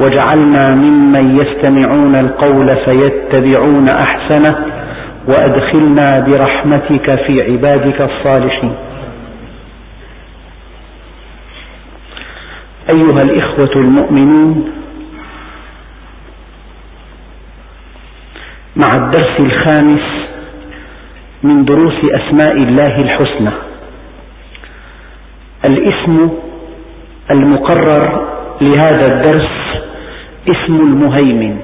واجعلنا ممن يستمعون القول فيتبعون أحسنه وأدخلنا برحمتك في عبادك الصالحين. أيها الإخوة المؤمنون مع الدرس الخامس من دروس أسماء الله الحسنى الاسم المقرر لهذا الدرس اسم المهيمن.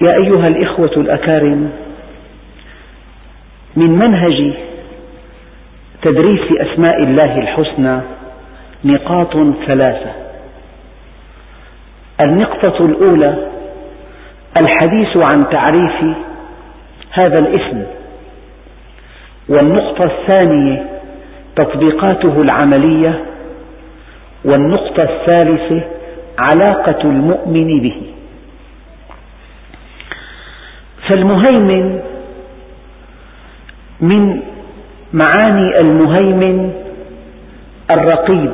يا أيها الإخوة الأكارم من منهج تدريس أسماء الله الحسنى نقاط ثلاثة. النقطة الأولى الحديث عن تعريف هذا الاسم. والنقطة الثانية تطبيقاته العملية والنقطة الثالثة علاقة المؤمن به. فالمهيمن من معاني المهيمن الرقيب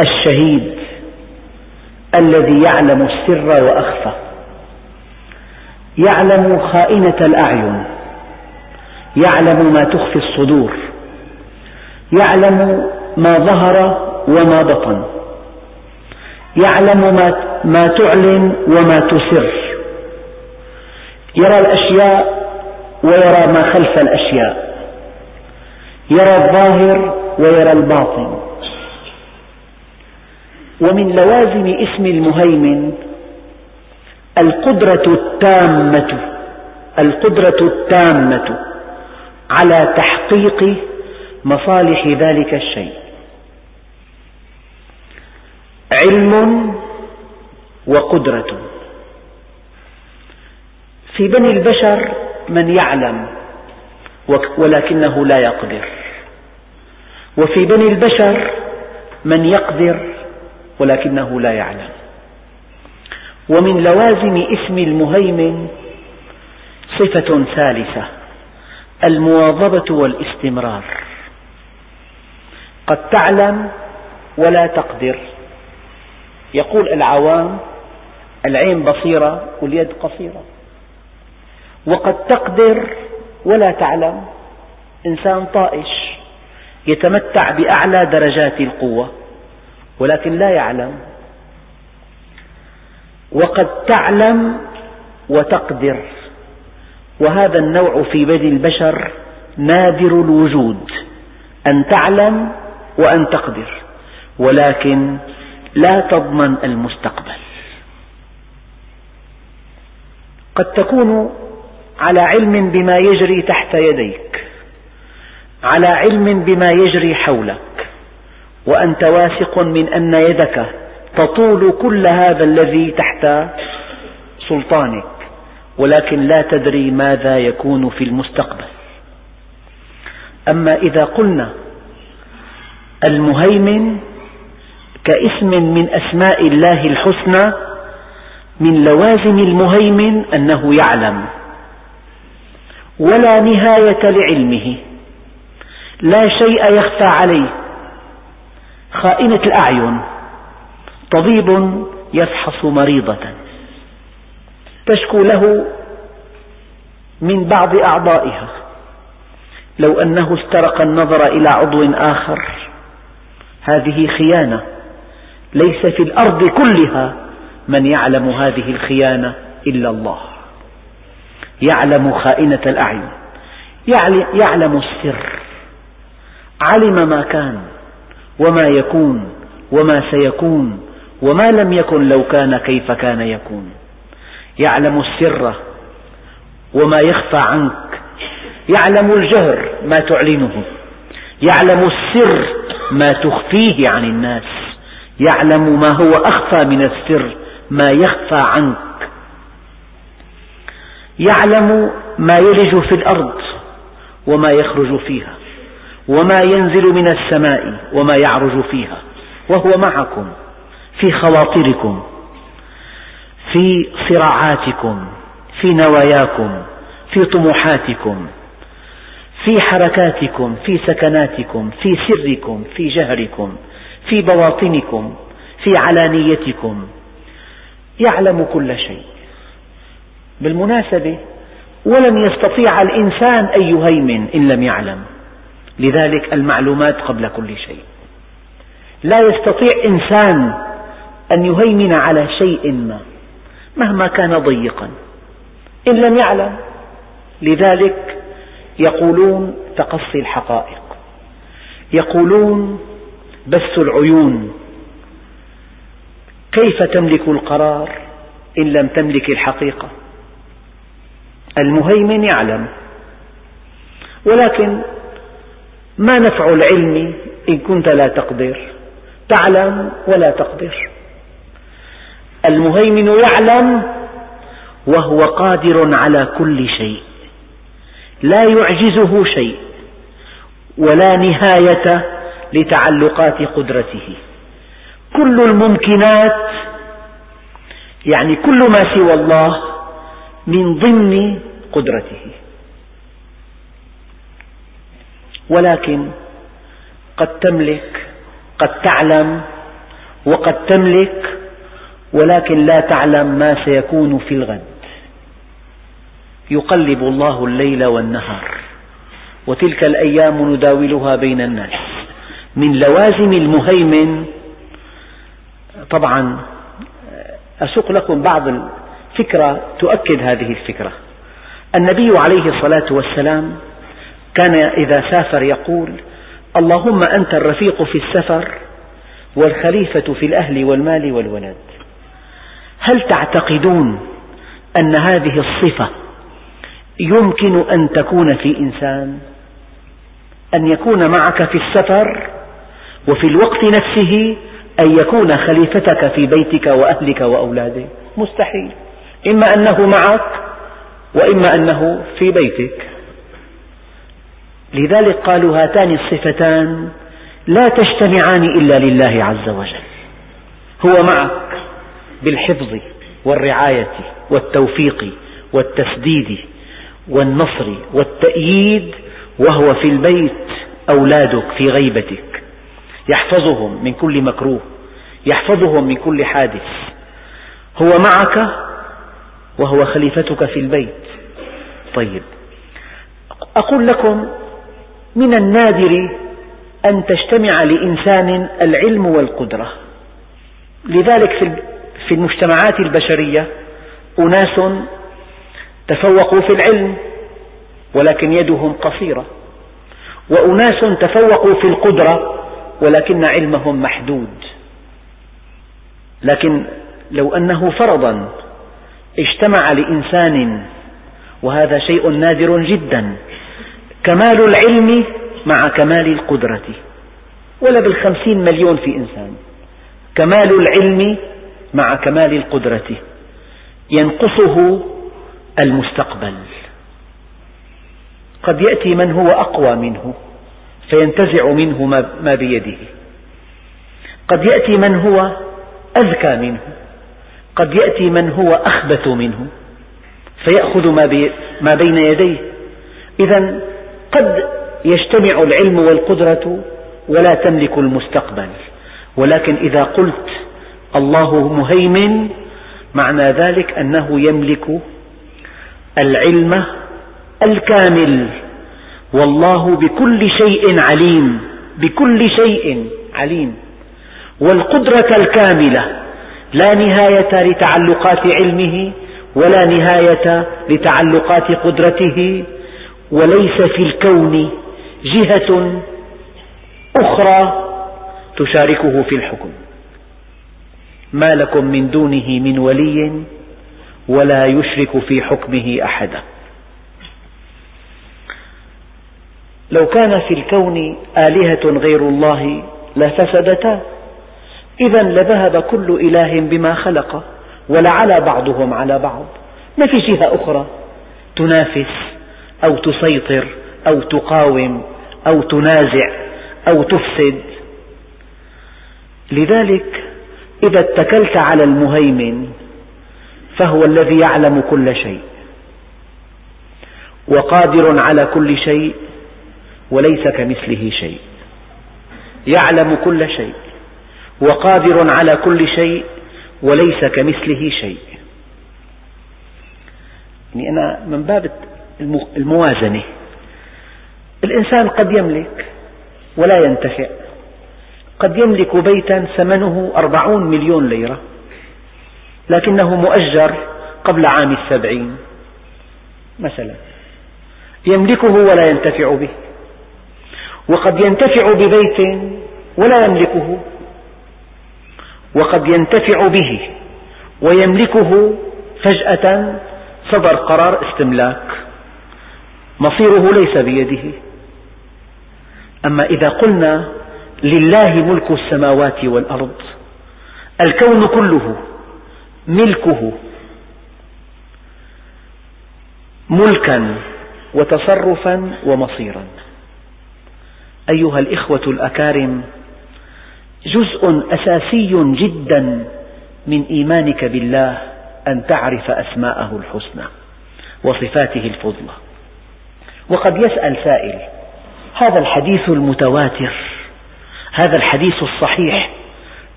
الشهيد الذي يعلم السر وأخفى. يعلم خائنة الأعين. يعلم ما تخفي الصدور. يعلم ما ظهر وما بطن. يعلم ما, تعلن وما تسر. يرى الأشياء ويرى ما خلف الأشياء. يرى الظاهر ويرى الباطن. ومن لوازم اسم المهيمن القدرة التامة. القدرة التامة على تحقيق مصالح ذلك الشيء. علم وقدرة. في بني البشر من يعلم ولكنه لا يقدر. وفي بني البشر من يقدر ولكنه لا يعلم. ومن لوازم اسم المهيمن صفة ثالثة المواظبة والاستمرار. قد تعلم ولا تقدر. يقول العوام العين بصيرة واليد قصيرة. وقد تقدر ولا تعلم إنسان طائش يتمتع بأعلى درجات القوة ولكن لا يعلم. وقد تعلم وتقدر وهذا النوع في بني البشر نادر الوجود أن تعلم وأن تقدر. ولكن لا تضمن المستقبل. قد تكون على علم بما يجري تحت يديك على علم بما يجري حولك وأنت واثق من أن يدك تطول كل هذا الذي تحت سلطانك ولكن لا تدري ماذا يكون في المستقبل. أما إذا قلنا المهيمن كاسم من أسماء الله الحسنى من لوازم المهيمن أنه يعلم. ولا نهاية لعلمه. لا شيء يخفى عليه. خائنة الأعين. طبيب يفحص مريضة. تشكو له من بعض أعضائها. لو أنه استرق النظر إلى عضو آخر. هذه خيانة. ليس في الأرض كلها من يعلم هذه الخيانة إلا الله. يعلم خائنة الأعين. يعلم السر. علم ما كان وما يكون وما سيكون وما لم يكن لو كان كيف كان يكون. يعلم السر وما يخفى عنك. يعلم الجهر ما تعلنه. يعلم السر ما تخفيه عن الناس. يعلم ما هو أخفى من السر ما يخفى عنك. يعلم ما يلج في الأرض وما يخرج فيها وما ينزل من السماء وما يعرج فيها وهو معكم في خواطركم في صراعاتكم في نواياكم في طموحاتكم في حركاتكم في سكناتكم في سركم في جهركم. في بواطنكم في علانيتكم. يعلم كل شيء. بالمناسبة ولن يستطيع الإنسان أن يهيمن إن لم يعلم. لذلك المعلومات قبل كل شيء. لا يستطيع إنسان أن يهيمن على شيء ما مهما كان ضيقا إن لم يعلم. لذلك يقولون تقصي الحقائق. يقولون بث العيون. كيف تملك القرار إن لم تملك الحقيقة؟ المهيمن يعلم. ولكن ما نفع العلم إن كنت لا تقدر؟ تعلم ولا تقدر. المهيمن يعلم وهو قادر على كل شيء. لا يعجزه شيء. ولا نهاية لتعلقات قدرته. كل الممكنات يعني كل ما سوى الله من ضمن قدرته. ولكن قد تملك قد تعلم وقد تملك ولكن لا تعلم ما سيكون في الغد. يقلب الله الليل والنهار وتلك الأيام نداولها بين الناس. من لوازم المهيمن. طبعا أسوق لكم بعض الفكرة تؤكد هذه الفكرة. النبي عليه الصلاة والسلام كان إذا سافر يقول اللهم أنت الرفيق في السفر والخليفة في الأهل والمال والولد هل تعتقدون أن هذه الصفة يمكن أن تكون في إنسان؟ أن يكون معك في السفر وفي الوقت نفسه أن يكون خليفتك في بيتك وأهلك وأولادك. مستحيل. إما أنه معك وإما أنه في بيتك. لذلك قالوا هاتان الصفتان لا تجتمعان إلا لله عز وجل. هو معك بالحفظ والرعاية والتوفيق والتسديد والنصر والتأييد وهو في البيت أولادك في غيبتك. يحفظهم من كل مكروه يحفظهم من كل حادث. هو معك وهو خليفتك في البيت. طيب أقول لكم من النادر أن تجتمع لإنسان العلم والقدرة. لذلك في المجتمعات البشرية أناس تفوقوا في العلم ولكن يدهم قصيرة وأناس تفوقوا في القدرة ولكن علمهم محدود. لكن لو أنه فرضا اجتمع لإنسان وهذا شيء نادر جدا كمال العلم مع كمال القدرة. ولا بالخمسين مليون في إنسان كمال العلم مع كمال القدرة. ينقصه المستقبل. قد يأتي من هو أقوى منه. فينتزع منه ما بيده. قد يأتي من هو أذكى منه. قد يأتي من هو أخبث منه. فيأخذ ما بين يديه. إذا قد يجتمع العلم والقدرة ولا تملك المستقبل. ولكن إذا قلت الله مهيمن معنى ذلك أنه يملك العلم الكامل. والله بكل شيء عليم. بكل شيء عليم. والقدرة الكاملة. لا نهاية لتعلقات علمه ولا نهاية لتعلقات قدرته. وليس في الكون جهة أخرى تشاركه في الحكم. ما لكم من دونه من ولي ولا يشرك في حكمه أحدا. لو كان في الكون آلهة غير الله لفسدتا. إذا لذهب كل إله بما خلق ولعلى بعضهم على بعض. ما في جهة أخرى؟ تنافس أو تسيطر أو تقاوم أو تنازع أو تفسد. لذلك إذا اتكلت على المهيمن فهو الذي يعلم كل شيء وقادر على كل شيء وليس كمثله شيء. يعلم كل شيء. وقادر على كل شيء وليس كمثله شيء. يعني أنا من باب الموازنة. الإنسان قد يملك ولا ينتفع. قد يملك بيتا ثمنه أربعون مليون ليرة. لكنه مؤجر قبل عام السبعين. مثلا. يملكه ولا ينتفع به. وقد ينتفع ببيت ولا يملكه. وقد ينتفع به ويملكه فجأة صدر قرار استملاك. مصيره ليس بيده. أما إذا قلنا لله ملك السماوات والأرض الكون كله ملكه. ملكا وتصرفا ومصيرا. أيها الإخوة الأكارم جزء أساسي جدا من إيمانك بالله أن تعرف أسماءه الحسنى وصفاته الفضلى. وقد يسأل سائل هذا الحديث المتواتر هذا الحديث الصحيح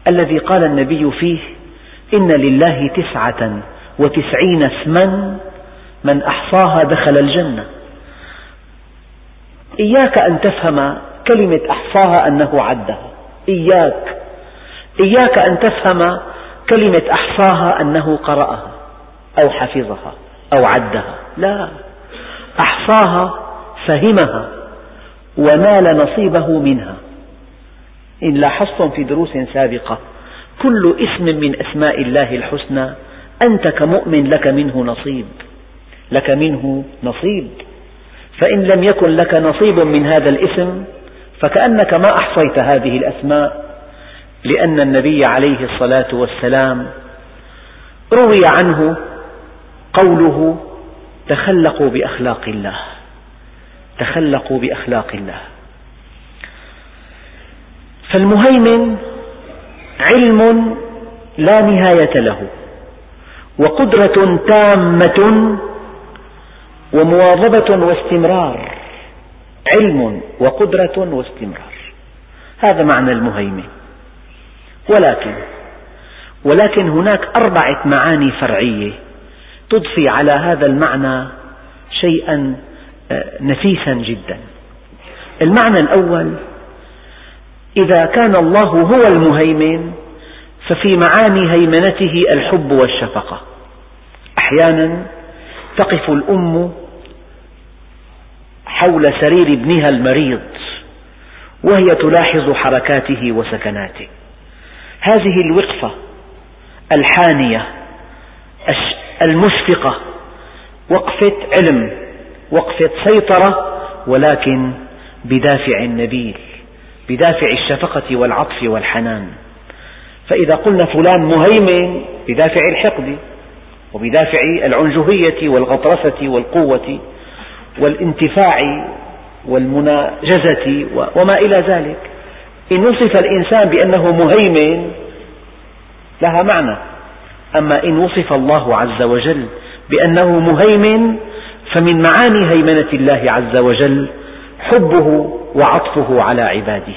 الذي قال النبي فيه إن لله تسعة وتسعين اسما من أحصاها دخل الجنة. إياك أن تفهم كلمة أحصاها أنه عدها. إياك. إياك أن تفهم كلمة أحصاها أنه قرأها أو حفظها أو عدها. لا. أحصاها فهمها ونال نصيبه منها. إن لاحظتم في دروس سابقة كل اسم من أسماء الله الحسنى أنت كمؤمن لك منه نصيب. لك منه نصيب. فإن لم يكن لك نصيب من هذا الاسم فكأنك ما أحصيت هذه الأسماء لأن النبي عليه الصلاة والسلام روي عنه قوله تخلقوا بأخلاق الله تخلقوا بأخلاق الله. فالمهيمن علم لا نهاية له وقدرة تامة ومواظبة واستمرار. علم وقدرة واستمرار. هذا معنى المهيمن. ولكن ولكن هناك أربعة معاني فرعية تضفي على هذا المعنى شيئا آه، نفيسا جدا. المعنى الأول إذا كان الله هو المهيمن ففي معاني هيمنته الحب والشفقة. أحيانا تقف الأم حول سرير ابنها المريض وهي تلاحظ حركاته وسكناته. هذه الوقفة الحانية المشفقة وقفة علم وقفة سيطرة ولكن بدافع نبيل بدافع الشفقة والعطف والحنان. فإذا قلنا فلان مهيمن بدافع الحقد وبدافع العنجهية والغطرسة والقوة والانتفاع والمناجزة وما إلى ذلك. إن وصف الإنسان بأنه مهيمن لها معنى. أما إن وصف الله عز وجل بأنه مهيمن فمن معاني هيمنة الله عز وجل حبه وعطفه على عباده.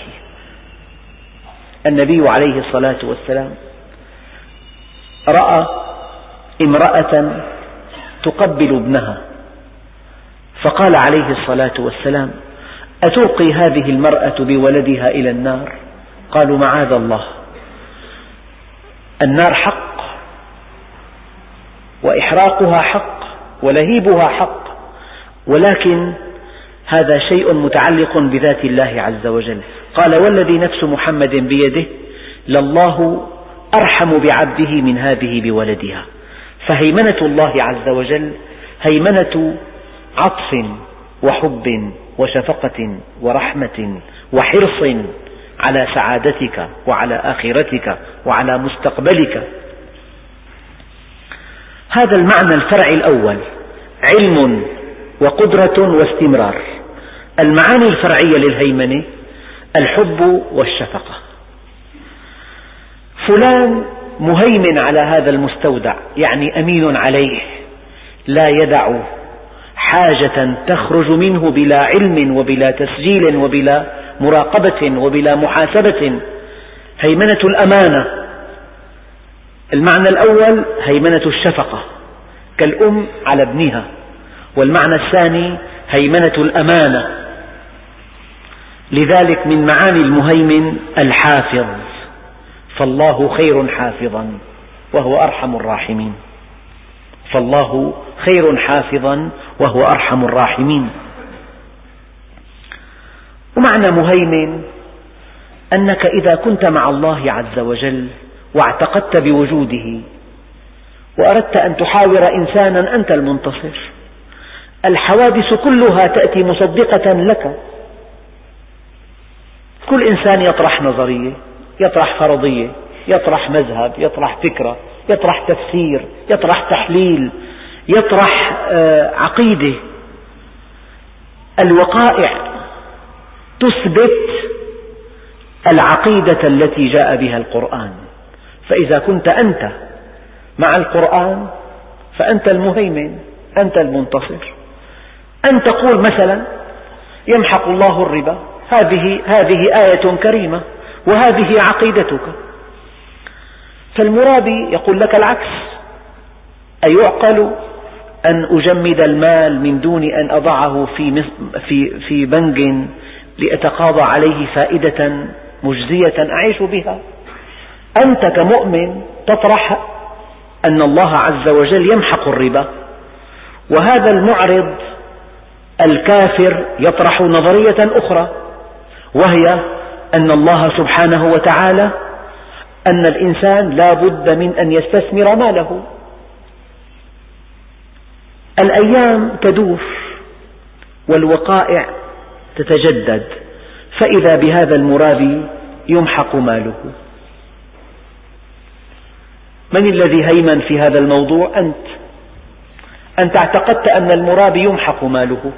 النبي عليه الصلاة والسلام رأى امرأة تقبل ابنها. فقال عليه الصلاة والسلام أتلقي هذه المرأة بولدها إلى النار؟ قالوا معاذ الله. النار حق وإحراقها حق ولهيبها حق ولكن هذا شيء متعلق بذات الله عز وجل. قال والذي نفس محمد بيده لله أرحم بعبده من هذه بولدها. فهيمنة الله عز وجل هيمنة عطف وحب وشفقة ورحمة وحرص على سعادتك وعلى آخرتك وعلى مستقبلك. هذا المعنى الفرعي الأول علم وقدرة واستمرار. المعاني الفرعية للهيمنة الحب والشفقة. فلان مهيمن على هذا المستودع يعني أمين عليه لا يدع حاجة تخرج منه بلا علم وبلا تسجيل وبلا مراقبة وبلا محاسبة. هيمنة الأمانة. المعنى الأول هيمنة الشفقة كالأم على ابنها. والمعنى الثاني هيمنة الأمانة. لذلك من معاني المهيمن الحافظ. فالله خير حافظا وهو أرحم الراحمين. فالله خير حافظا وهو أرحم الراحمين. ومعنى مهيمن أنك إذا كنت مع الله عز وجل واعتقدت بوجوده وأردت أن تحاور إنسانا أنت المنتصر الحوادث كلها تأتي مصدقة لك. كل إنسان يطرح نظرية يطرح فرضية يطرح مذهب يطرح فكرة يطرح تفسير يطرح تحليل يطرح آه، عقيدة. الوقائع تثبت العقيدة التي جاء بها القرآن. فإذا كنت أنت مع القرآن فأنت المهيمن أنت المنتصر. أن تقول مثلا يمحق الله الربا هذه هذه آية كريمة وهذه عقيدتك. فالمرابي يقول لك العكس. أيعقل أن أجمد المال من دون أن أضعه في, في, في بنك لأتقاضى عليه فائدة مجزية أعيش بها. أنت كمؤمن تطرح أن الله عز وجل يمحق الربا وهذا المعرض الكافر يطرح نظرية أخرى وهي أن الله سبحانه وتعالى أن الإنسان لا بد من أن يستثمر ماله. الأيام تدور والوقائع تتجدد فإذا بهذا المرابي يمحق ماله. من الذي هيمن في هذا الموضوع؟ أنت. أنت اعتقدت أن المرابي يمحق ماله.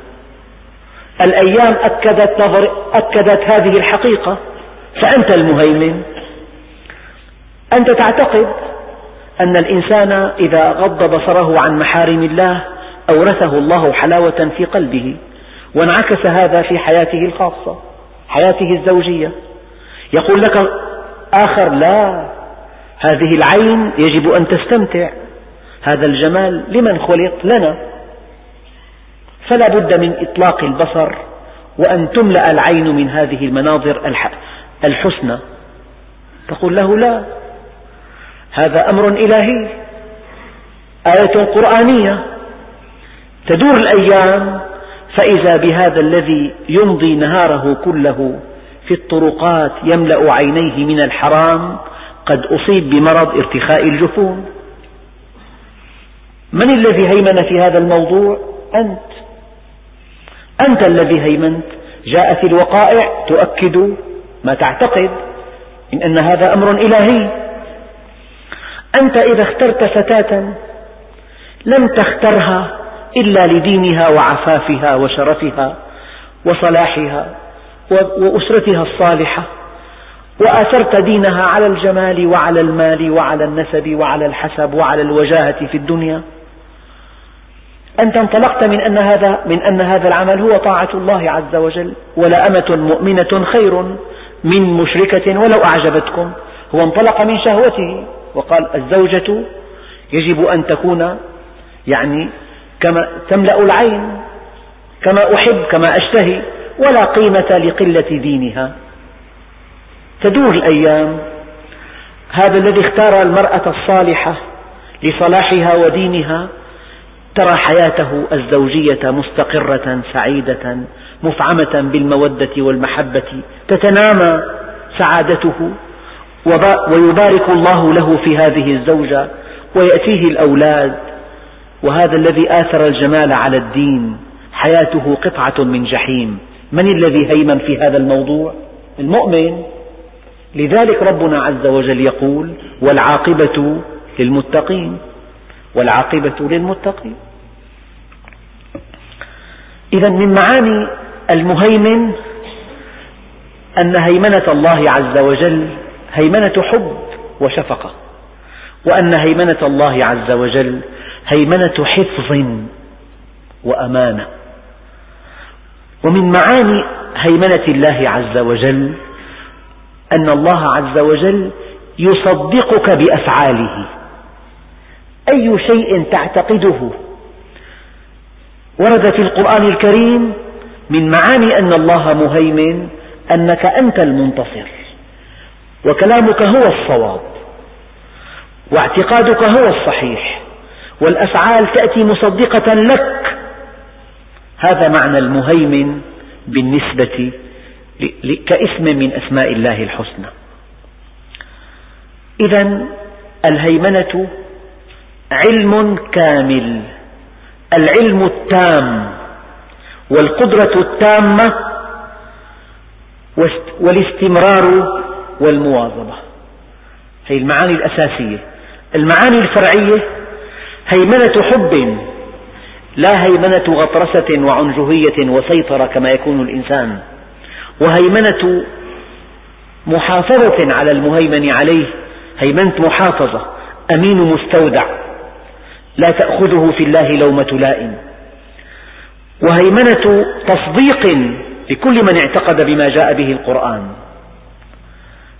الأيام أكدت, نظر أكدت هذه الحقيقة فأنت المهيمن. أنت تعتقد أن الإنسان إذا غض بصره عن محارم الله أورثه الله حلاوة في قلبه وانعكس هذا في حياته الخاصة حياته الزوجية. يقول لك آخر لا هذه العين يجب أن تستمتع. هذا الجمال لمن خلق لنا. فلا بد من إطلاق البصر وأن تملأ العين من هذه المناظر الحسنى. تقول له لا هذا أمر إلهي. آية قرآنية. تدور الأيام فإذا بهذا الذي يمضي نهاره كله في الطرقات يملأ عينيه من الحرام قد أصيب بمرض ارتخاء الجفون. من الذي هيمن في هذا الموضوع؟ أنت. أنت الذي هيمنت. جاءت الوقائع تؤكد ما تعتقد من أن هذا أمر إلهي. أنت إذا اخترت فتاة لم تخترها. إلا لدينها وعفافها وشرفها وصلاحها وأسرتها الصالحة. وآثرت دينها على الجمال وعلى المال وعلى النسب وعلى الحسب وعلى الوجاهة في الدنيا. أنت انطلقت من أن هذا من أن هذا العمل هو طاعة الله عز وجل. ولأمة مؤمنة خير من مشركة ولو أعجبتكم. هو انطلق من شهوته وقال الزوجة يجب أن تكون يعني كما تملأ العين كما أحب كما أشتهي ولا قيمة لقلة دينها. تدور الأيام هذا الذي اختار المرأة الصالحة لصلاحها ودينها ترى حياته الزوجية مستقرة سعيدة مفعمة بالمودة والمحبة تتنامى سعادته ويبارك الله له في هذه الزوجة ويأتيه الأولاد وهذا الذي آثر الجمال على الدين حياته قطعة من جحيم. من الذي هيمن في هذا الموضوع؟ المؤمن. لذلك ربنا عز وجل يقول والعاقبة للمتقين والعاقبة للمتقين. إذا من معاني المهيمن أن هيمنة الله عز وجل هيمنة حب وشفقة وأن هيمنة الله عز وجل هيمنة حفظ وأمانة ومن معاني هيمنة الله عز وجل أن الله عز وجل يصدقك بأفعاله. أي شيء تعتقده. ورد في القرآن الكريم من معاني أن الله مهيمن أنك أنت المنتصر. وكلامك هو الصواب واعتقادك هو الصحيح. والأفعال تأتي مصدقة لك. هذا معنى المهيمن بالنسبة كاسم من أسماء الله الحسنى. إذا الهيمنة علم كامل العلم التام والقدرة التامة والاستمرار والمواظبة. هذه المعاني الأساسية. المعاني الفرعية هيمنة حب. لا هيمنة غطرسة وعنجهية وسيطرة كما يكون الإنسان. وهيمنة محافظة على المهيمن عليه. هيمنة محافظة. أمين مستودع. لا تأخذه في الله لومة لائم. وهيمنة تصديق لكل من اعتقد بما جاء به القرآن.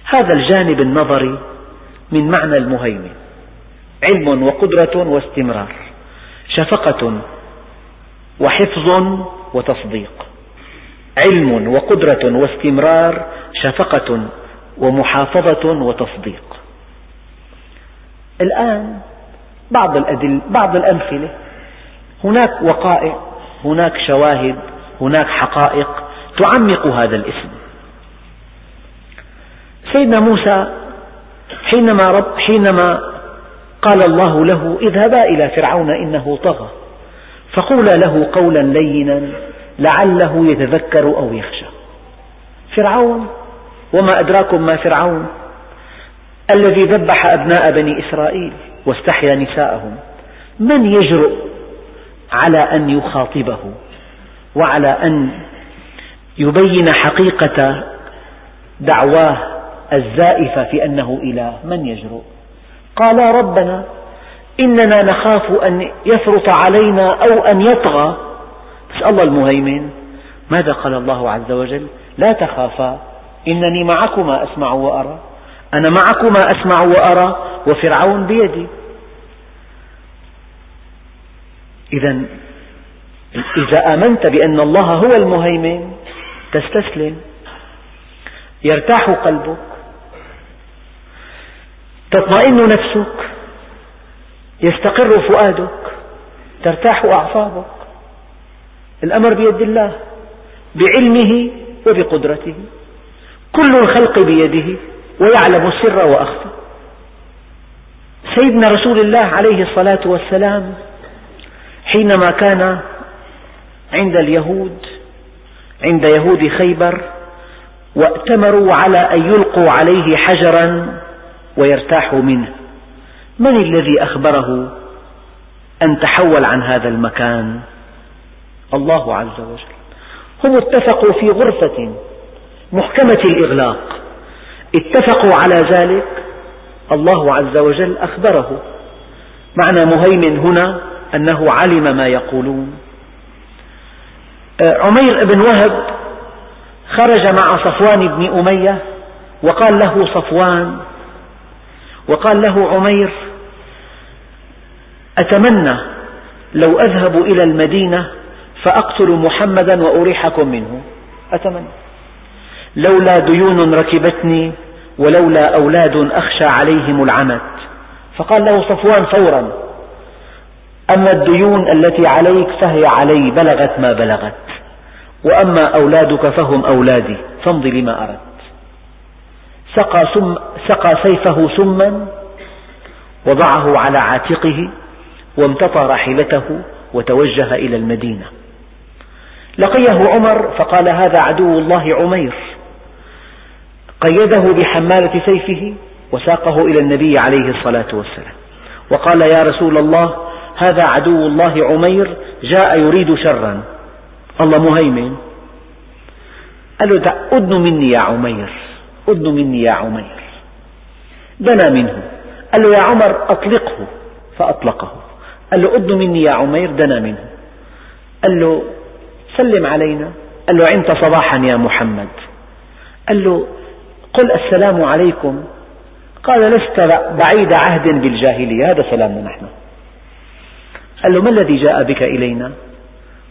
هذا الجانب النظري من معنى المهيمن. علم وقدرة واستمرار شفقة وحفظ وتصديق علم وقدرة واستمرار شفقة ومحافظة وتصديق. الآن بعض الأدل بعض الأمثلة هناك وقائع هناك شواهد هناك حقائق تعمق هذا الاسم. سيدنا موسى حينما, رب حينما قال الله له اذهبا إلى فرعون إنه طغى. فقولا له قولا لينا لعله يتذكر أو يخشى. فرعون وما أدراكم ما فرعون؟ الذي ذبح أبناء بني إسرائيل واستحيا نساءهم. من يجرؤ على أن يخاطبه وعلى أن يبين حقيقة دعواه الزائفة في أنه إله؟ من يجرؤ؟ قالا ربنا إننا نخاف أن يفرط علينا أو أن يطغى. بس الله المهيمن. ماذا قال الله عز وجل؟ لا تخافا إنني معكما أسمع وأرى. أنا معكما أسمع وأرى وفرعون بيدي. إذا إذا آمنت بأن الله هو المهيمن تستسلم. يرتاح قلبك. تطمئن نفسك يستقر فؤادك ترتاح أعصابك. الأمر بيد الله بعلمه وبقدرته. كل الخلق بيده ويعلم السر وأخفى. سيدنا رسول الله عليه الصلاة والسلام حينما كان عند اليهود عند يهود خيبر وائتمروا على أن يلقوا عليه حجرا ويرتاحوا منه. من الذي أخبره أن تحول عن هذا المكان؟ الله عز وجل. هم اتفقوا في غرفة محكمة الإغلاق. اتفقوا على ذلك الله عز وجل أخبره. معنى مهيمن هنا أنه علم ما يقولون. آه، عمير بن وهب خرج مع صفوان بن أمية وقال له صفوان وقال له عمير أتمنى لو أذهب إلى المدينة فأقتل محمدا وأريحكم منه. أتمنى. لولا ديون ركبتني ولولا أولاد أخشى عليهم العنت فقال له صفوان فورا أما الديون التي عليك فهي علي بلغت ما بلغت وأما أولادك فهم أولادي فامض لما أردت. سقى, سم سقى سيفه سما وضعه على عاتقه وامتطى راحلته وتوجه إلى المدينة. لقيه عمر فقال هذا عدو الله عمير. قيده بحمالة سيفه وساقه إلى النبي عليه الصلاة والسلام. وقال يا رسول الله هذا عدو الله عمير جاء يريد شرا. الله مهيمن. قال له أدن مني يا عمير؟ أدن مني يا عمير. دنا منه. قال له يا عمر أطلقه. فأطلقه. قال له أدن مني يا عمير دنا منه. قال له سلم علينا. قال له عنت صباحا يا محمد. قال له قل السلام عليكم. قال لست بعيد عهد بالجاهلية. هذا سلامنا نحن. قال له ما الذي جاء بك إلينا؟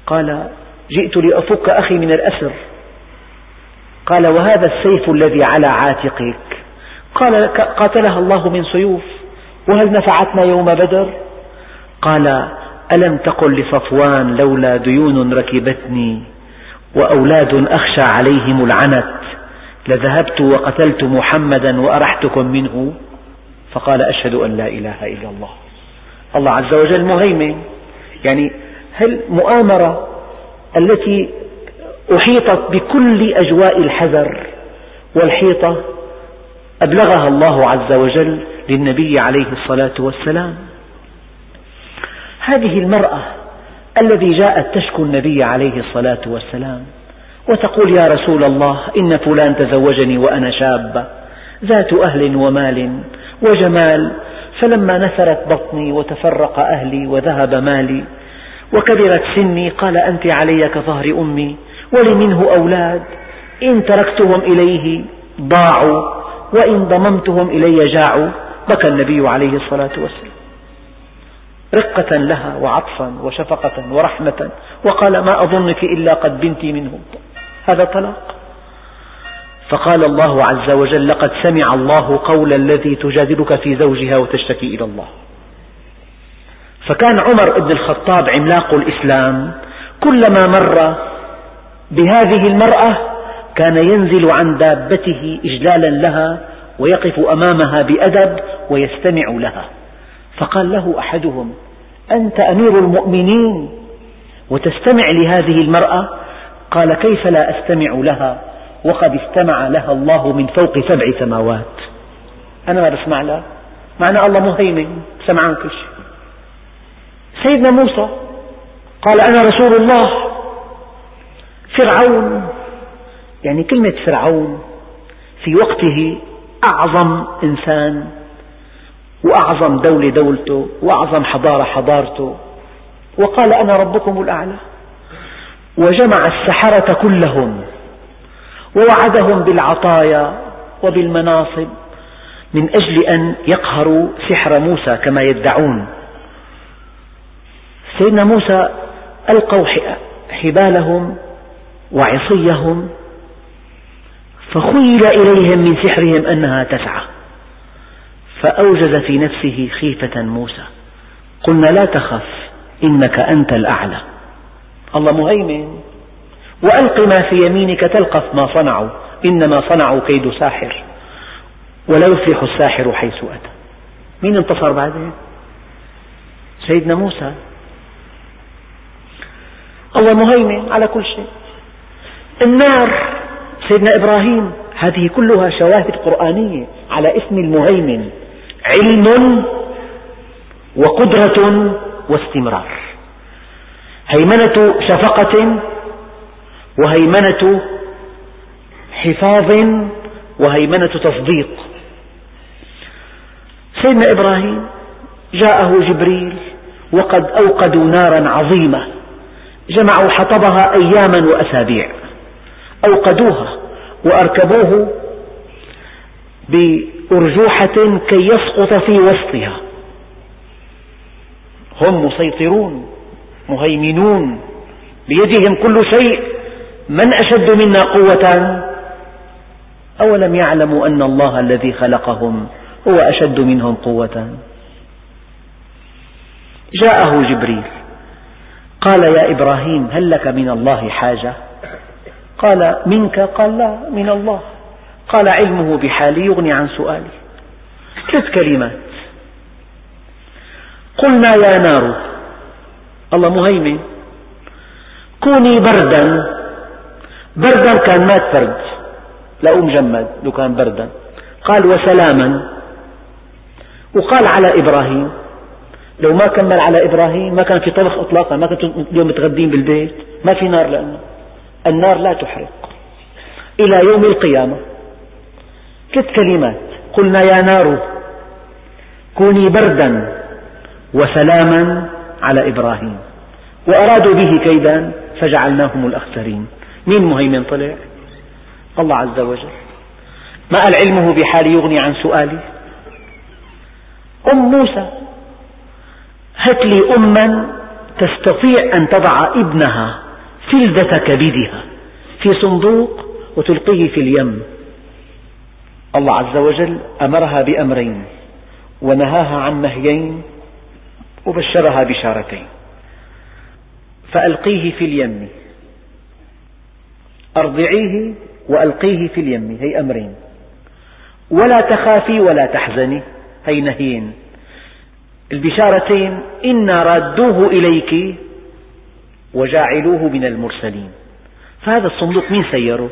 قال جئت لأفك أخي من الأسر. قال وهذا السيف الذي على عاتقك. قال قاتلها الله من سيوف. وهل نفعتنا يوم بدر؟ قال ألم تقل لصفوان لولا ديون ركبتني وأولاد أخشى عليهم العنت؟ لذهبت وقتلت محمدا وأرحتكم منه. فقال أشهد أن لا إله إلا الله. الله عز وجل مهيمن. يعني هل مؤامرة التي أحيطت بكل أجواء الحذر والحيطة أبلغها الله عز وجل للنبي عليه الصلاة والسلام. هذه المرأة الذي جاءت تشكو النبي عليه الصلاة والسلام وتقول يا رسول الله إن فلان تزوجني وأنا شابة ذات أهل ومال وجمال فلما نثرت بطني وتفرق أهلي وذهب مالي وكبرت سني قال أنت علي كظهر أمي ولي منه أولاد. إن تركتهم إليه ضاعوا وإن ضممتهم إلي جاعوا. بكى النبي عليه الصلاة والسلام. رقة لها وعطفا وشفقة ورحمة. وقال ما أظنك إلا قد بنت منهم. هذا طلاق. فقال الله عز وجل لقد سمع الله قول الذي تجادلك في زوجها وتشتكي إلى الله. فكان عمر بن الخطاب عملاق الإسلام. كلما مر بهذه المرأة كان ينزل عن دابته إجلالا لها ويقف أمامها بأدب ويستمع لها. فقال له أحدهم أنت أمير المؤمنين وتستمع لهذه المرأة؟ قال كيف لا أستمع لها؟ وقد استمع لها الله من فوق سبع سماوات. أنا ما بسمع لها. معنى الله مهيمن. سمعان كل شيء. سيدنا موسى قال أنا رسول الله. فرعون. يعني كلمة فرعون في وقته أعظم إنسان وأعظم دولة دولته وأعظم حضارة حضارته. وقال أنا ربكم الأعلى. وجمع السحرة كلهم ووعدهم بالعطايا وبالمناصب من أجل أن يقهروا سحر موسى كما يدعون. سيدنا موسى ألقوا حبالهم وعصيهم فخيل إليهم من سحرهم أنها تسعى. فأوجز في نفسه خيفة موسى. قلنا لا تخف إنك أنت الأعلى. الله مهيمن. وألق ما في يمينك تلقف ما صنعوا. إنما صنعوا كيد ساحر. ولا يفلح الساحر حيث أتى. مين انتصر بعدين؟ سيدنا موسى. الله مهيمن على كل شيء. النار. سيدنا إبراهيم هذه كلها شواهد قرآنية على اسم المهيمن. علم وقدرة واستمرار. هيمنة شفقة وهيمنة حفاظ وهيمنة تصديق. سيدنا إبراهيم جاءه جبريل وقد أوقدوا نارا عظيمة جمعوا حطبها أياما وأسابيع. أوقدوها وأركبوه بأرجوحة كي يسقط في وسطها. هم مسيطرون مهيمنون بيدهم كل شيء من أشد منا قوة؟ أولم يعلموا أن الله الذي خلقهم هو أشد منهم قوة؟ جاءه جبريل قال يا إبراهيم هل لك من الله حاجة؟ قال منك؟ قال لا من الله. قال علمه بحالي يغني عن سؤالي. ثلاث كلمات. قلنا يا نار. الله مهيمن. كوني بردا. بردا كان مات برد لقوا مجمد لو كان بردا. قال وسلاما. وقال على إبراهيم. لو ما كمل على إبراهيم ما كان في طبخ إطلاقا ما كنتم اليوم متغدين بالبيت. ما في نار لأنه. النار لا تحرق. إلى يوم القيامة. ثلاث كلمات. قلنا يا نار كوني بردا وسلاما على إبراهيم. وأرادوا به كيدا فجعلناهم الأخسرين. مين مهيمن طلع؟ الله عز وجل. ما قال علمه بحال يغني عن سؤالي؟ أم موسى. هات لي أما تستطيع أن تضع ابنها فلذة كبدها في صندوق وتلقيه في اليم. الله عز وجل أمرها بأمرين ونهاها عن نهيين وبشرها بشارتين. فألقيه في اليم. أرضعيه وألقيه في اليم. هي أمرين. ولا تخافي ولا تحزني. هي نهيين. البشارتين إنا رادوه إليك. وجاعلوه من المرسلين. فهذا الصندوق مين سيره؟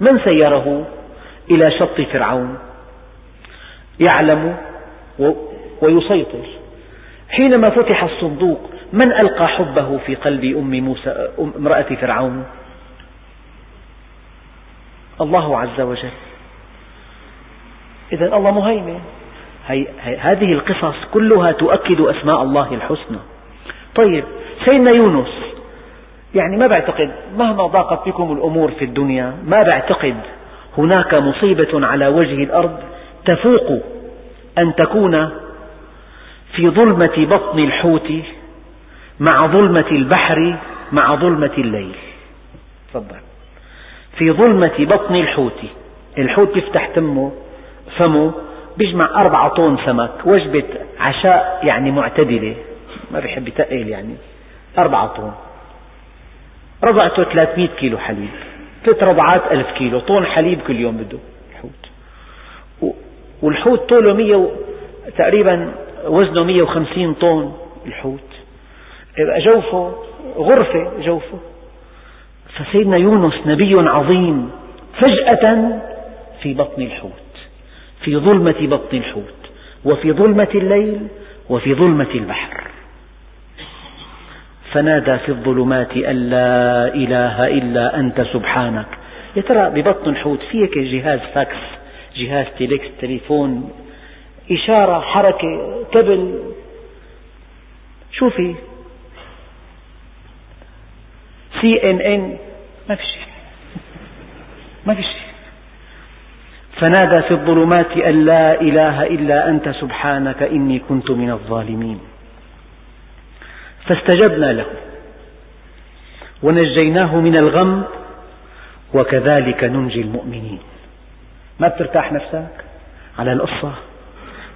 من سيره؟ إلى شط فرعون. يعلم ويسيطر. حينما فتح الصندوق من ألقى حبه في قلب أم موسى امرأة فرعون؟ الله عز وجل. إذا الله مهيمن. هي هي هذه القصص كلها تؤكد أسماء الله الحسنى. طيب سيدنا يونس؟ يعني ما بعتقد مهما ضاقت بكم الأمور في الدنيا ما بعتقد هناك مصيبة على وجه الأرض تفوق أن تكون في ظلمة بطن الحوت مع ظلمة البحر مع ظلمة الليل. تفضل. في ظلمة بطن الحوت الحوت يفتح تمه فمه بيجمع أربعة طن سمك وجبة عشاء يعني معتدلة ما بيحب يتقل يعني. أربعة طن. رضعته 300 كيلو حليب. ثلاث رضعات ألف كيلو طن حليب كل يوم بده. الحوت والحوت طوله 100 تقريبا وزنه 150 طن الحوت. جوفه غرفة جوفه. فسيدنا يونس نبي عظيم فجأة في بطن الحوت في ظلمة بطن الحوت وفي ظلمة الليل وفي ظلمة البحر. فنادى في الظلمات أن لا إله إلا أنت سبحانك. يا ترى ببطن الحوت في هيك جهاز فاكس جهاز تيليكس تليفون إشارة حركة كبل شوفي سي إن إن؟ ما في شيء. ما في شيء. فنادى في الظلمات أن لا إله إلا أنت سبحانك إني كنت من الظالمين. فاستجبنا له. ونجيناه من الغم وكذلك ننجي المؤمنين. ما بترتاح نفسك؟ على القصة.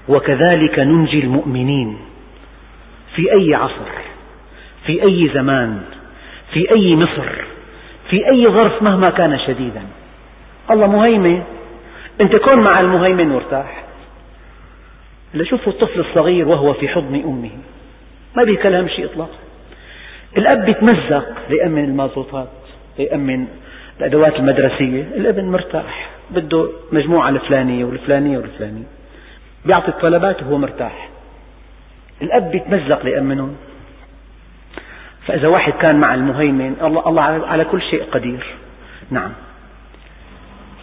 وكذلك ننجي المؤمنين. في أي عصر في أي زمان في أي مصر في أي ظرف مهما كان شديدا. الله مهيمن. أنت كن مع المهيمن وارتاح لشوفوا الطفل الصغير وهو في حضن أمه. ما بيكلم شيء إطلاقا الأب بيتمزق ليأمن المازوطات ليأمن الأدوات المدرسية. الابن مرتاح بده مجموعة الفلانية والفلانية والفلانية. بيعطي الطلبات وهو مرتاح. الأب بيتمزق ليأمنهم. فإذا واحد كان مع المهيمن الله, الله على كل شيء قدير. نعم.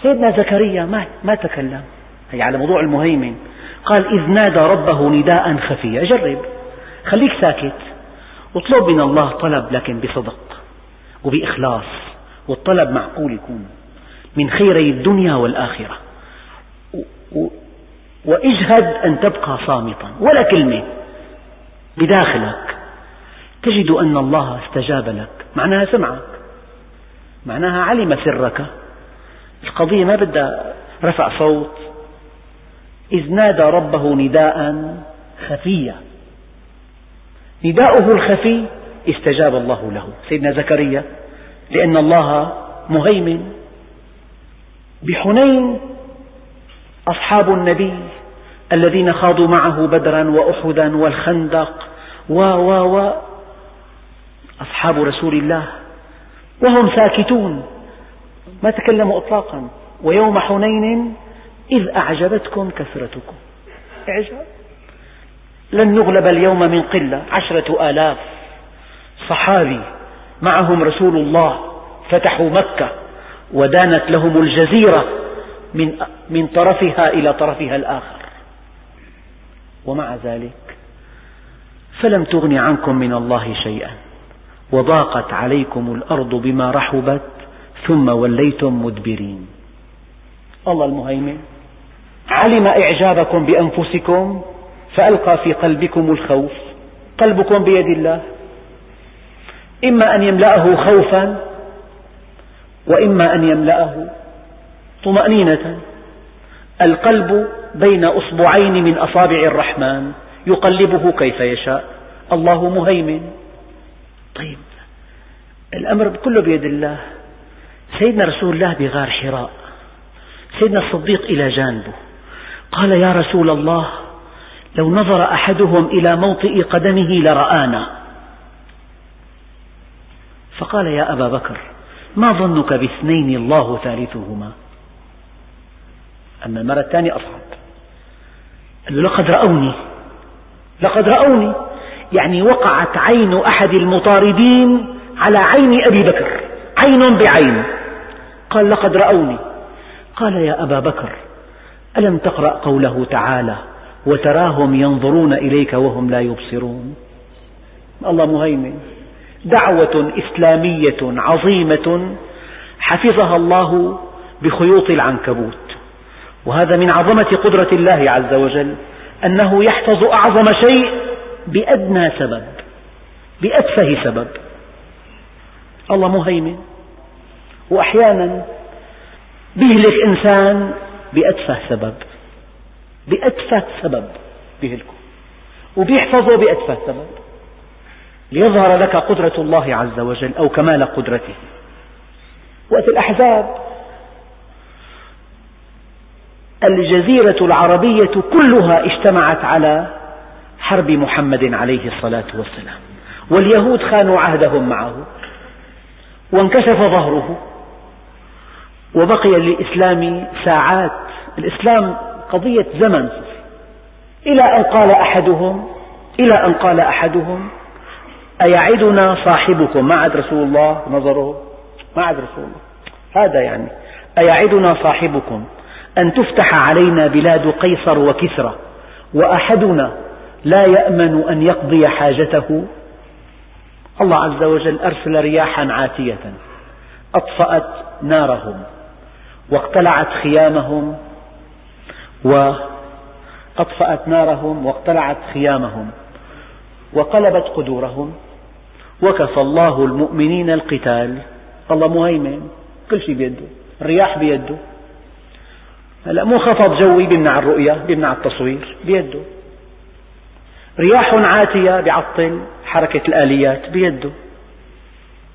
سيدنا زكريا ما, ما تكلم. هي على موضوع المهيمن. قال إذ نادى ربه نداء خفيا جرب. خليك ساكت. واطلب من الله طلب لكن بصدق وبإخلاص والطلب معقول يكون من خيري الدنيا والآخرة. وإجهد أن تبقى صامتا. ولا كلمة بداخلك. تجد أن الله استجاب لك. معناها سمعك. معناها علم سرك. القضية ما بدها رفع صوت. إذ نادى ربه نداء خفيا. نداؤه الخفي استجاب الله له. سيدنا زكريا لأن الله مهيمن بحنين أصحاب النبي الذين خاضوا معه بدرا وأحدا والخندق و و و أصحاب رسول الله وهم ساكتون. ما تكلموا إطلاقا. ويوم حنين إذ أعجبتكم كثرتكم. إعجاب؟ لن نغلب اليوم من قلة. عشرة آلاف صحابي معهم رسول الله فتحوا مكة ودانت لهم الجزيرة من, من طرفها إلى طرفها الآخر. ومع ذلك فلم تغن عنكم من الله شيئا. وضاقت عليكم الأرض بما رحبت ثم وليتم مدبرين. الله المهيمن علم إعجابكم بأنفسكم؟ فألقى في قلبكم الخوف. قلبكم بيد الله. إما أن يملأه خوفا وإما أن يملأه طمأنينة. القلب بين أصبعين من أصابع الرحمن يقلبه كيف يشاء. الله مهيمن. طيب الأمر كله بيد الله. سيدنا رسول الله بغار حراء. سيدنا الصديق إلى جانبه. قال يا رسول الله لو نظر أحدهم إلى موطئ قدمه لرآنا. فقال يا أبا بكر ما ظنك باثنين الله ثالثهما؟ أما المرة الثانية أصعب. قال له لقد رأوني. لقد رأوني. يعني وقعت عين أحد المطاردين على عين أبي بكر. عين بعين. قال لقد رأوني. قال يا أبا بكر ألم تقرأ قوله تعالى وتراهم ينظرون إليك وهم لا يبصرون. الله مهيمن. دعوة إسلامية عظيمة حفظها الله بخيوط العنكبوت. وهذا من عظمة قدرة الله عز وجل أنه يحفظ أعظم شيء بأدنى سبب بأتفه سبب. الله مهيمن. وأحيانا بيهلك إنسان بأتفه سبب. بأتفه سبب بيهلكه وبيحفظه بأتفه سبب ليظهر لك قدرة الله عز وجل أو كمال قدرته. وقت الأحزاب الجزيرة العربية كلها اجتمعت على حرب محمد عليه الصلاة والسلام. واليهود خانوا عهدهم معه. وانكشف ظهره. وبقي للإسلام ساعات. الإسلام قضية زمن. إلى أن قال أحدهم إلى أن قال أحدهم أيعدنا صاحبكم؟ ما عد رسول الله نظره. ما عد رسول الله. هذا يعني أيعدنا صاحبكم أن تفتح علينا بلاد قيصر وكسرى وأحدنا لا يأمن أن يقضي حاجته؟ الله عز وجل أرسل رياحا عاتية. أطفأت نارهم واقتلعت خيامهم وأطفأت نارهم واقتلعت خيامهم وقلبت قدورهم وكفى الله المؤمنين القتال. الله مهيمن كل شيء بيده الرياح بيده. هلا مو خفض جوي بيمنع الرؤية بيمنع التصوير بيده. رياح عاتية بيعطل حركة الآليات بيده.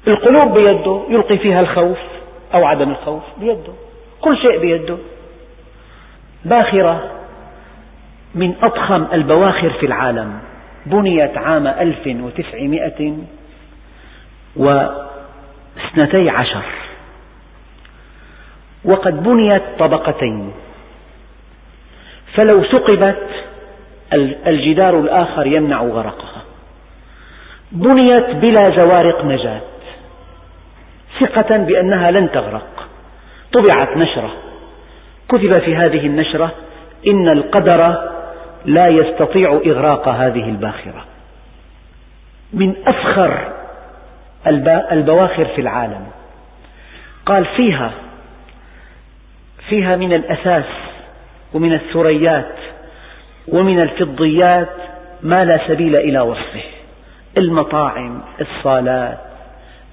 القلوب بيده يلقي فيها الخوف أو عدم الخوف بيده. كل شيء بيده. باخرة من أضخم البواخر في العالم. بنيت عام 1900 واثنتي عشر. وقد بنيت طبقتين. فلو ثقبت الجدار الآخر يمنع غرقها. بنيت بلا زوارق نجاة. ثقة بأنها لن تغرق. طبعت نشرة. كتب في هذه النشرة إن القدر لا يستطيع إغراق هذه الباخرة. من أفخر البواخر في العالم. قال فيها فيها من الأثاث ومن الثريات ومن الفضيات ما لا سبيل إلى وصفه. المطاعم الصالات